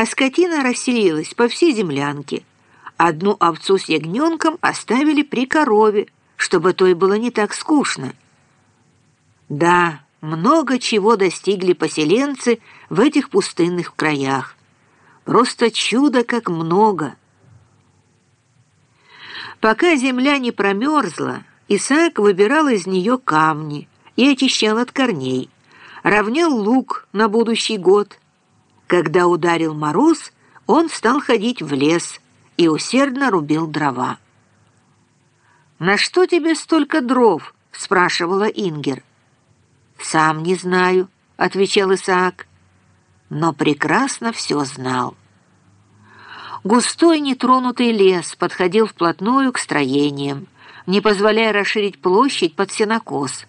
а скотина расселилась по всей землянке. Одну овцу с ягненком оставили при корове, чтобы той было не так скучно. Да, много чего достигли поселенцы в этих пустынных краях. Просто чудо как много. Пока земля не промерзла, Исаак выбирал из нее камни и очищал от корней, равнял лук на будущий год. Когда ударил мороз, он стал ходить в лес и усердно рубил дрова. «На что тебе столько дров?» — спрашивала Ингер. «Сам не знаю», — отвечал Исаак, но прекрасно все знал. Густой нетронутый лес подходил вплотную к строениям, не позволяя расширить площадь под сенокос.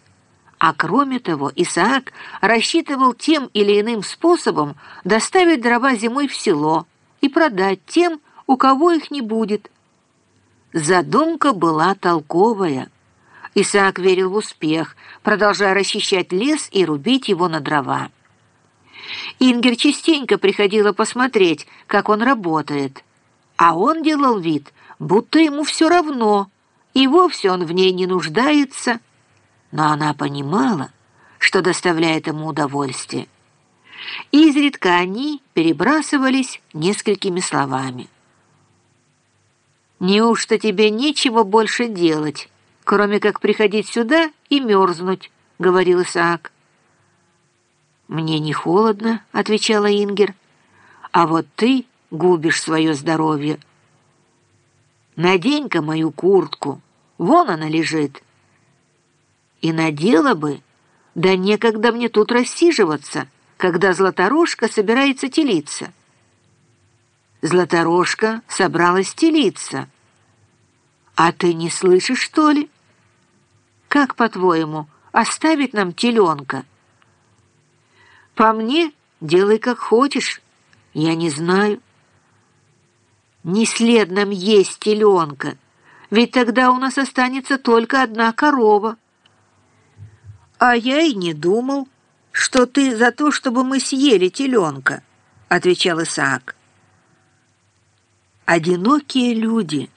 А кроме того, Исаак рассчитывал тем или иным способом доставить дрова зимой в село и продать тем, у кого их не будет. Задумка была толковая. Исаак верил в успех, продолжая расчищать лес и рубить его на дрова. Ингер частенько приходила посмотреть, как он работает, а он делал вид, будто ему все равно, и вовсе он в ней не нуждается, но она понимала, что доставляет ему удовольствие. Изредка они перебрасывались несколькими словами. «Неужто тебе нечего больше делать, кроме как приходить сюда и мерзнуть?» — говорил Исаак. «Мне не холодно», — отвечала Ингер. «А вот ты губишь свое здоровье». «Надень-ка мою куртку, вон она лежит». «И надела бы, да некогда мне тут рассиживаться, когда Златорожка собирается телиться». Златорожка собралась телиться. А ты не слышишь, что ли? Как, по-твоему, оставить нам теленка? По мне, делай как хочешь. Я не знаю. Не след нам есть теленка, ведь тогда у нас останется только одна корова. А я и не думал, что ты за то, чтобы мы съели теленка, отвечал Исаак. Одинокие люди,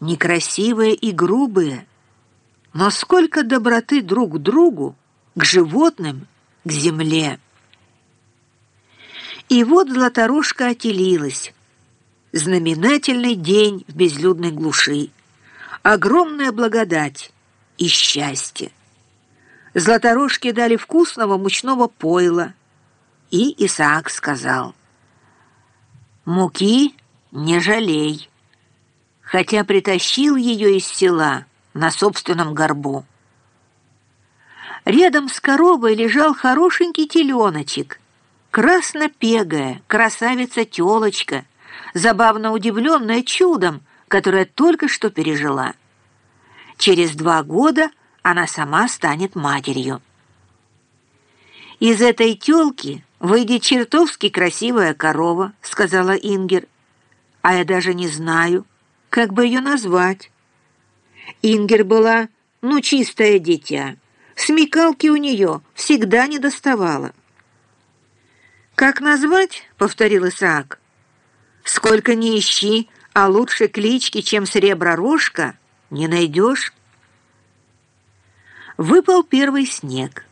некрасивые и грубые, но сколько доброты друг к другу, к животным, к земле. И вот Златорожка отелилась. Знаменательный день в безлюдной глуши. Огромная благодать и счастье. Златорожке дали вкусного мучного пойла, и Исаак сказал, «Муки не жалей, хотя притащил ее из села на собственном горбу. Рядом с коровой лежал хорошенький теленочек, краснопегая красавица-телочка, забавно удивленная чудом, которое только что пережила. Через два года она сама станет матерью. «Из этой телки выйдет чертовски красивая корова», — сказала Ингер а я даже не знаю, как бы ее назвать. Ингер была, ну, чистое дитя. Смекалки у нее всегда не доставало. «Как назвать?» — повторил Исаак. «Сколько ни ищи, а лучше клички, чем Сребророжка, не найдешь». Выпал первый снег.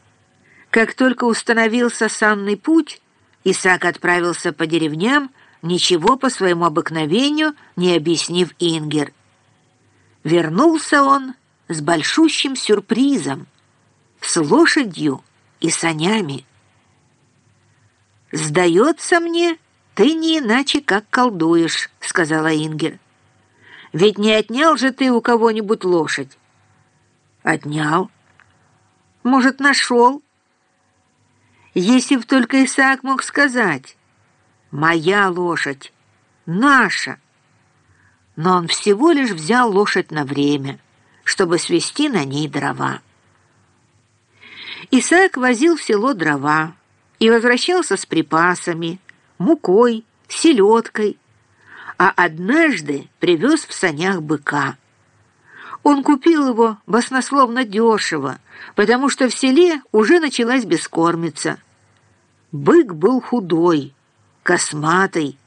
Как только установился санный путь, Исаак отправился по деревням, ничего по своему обыкновению не объяснив Ингер. Вернулся он с большущим сюрпризом, с лошадью и санями. «Сдается мне, ты не иначе как колдуешь», — сказала Ингер. «Ведь не отнял же ты у кого-нибудь лошадь?» «Отнял. Может, нашел?» Если б только Исаак мог сказать, моя лошадь, наша. Но он всего лишь взял лошадь на время, чтобы свести на ней дрова. Исаак возил в село дрова и возвращался с припасами, мукой, селедкой, а однажды привез в санях быка. Он купил его баснословно дешево, потому что в селе уже началась бескормица. Бык был худой, косматый,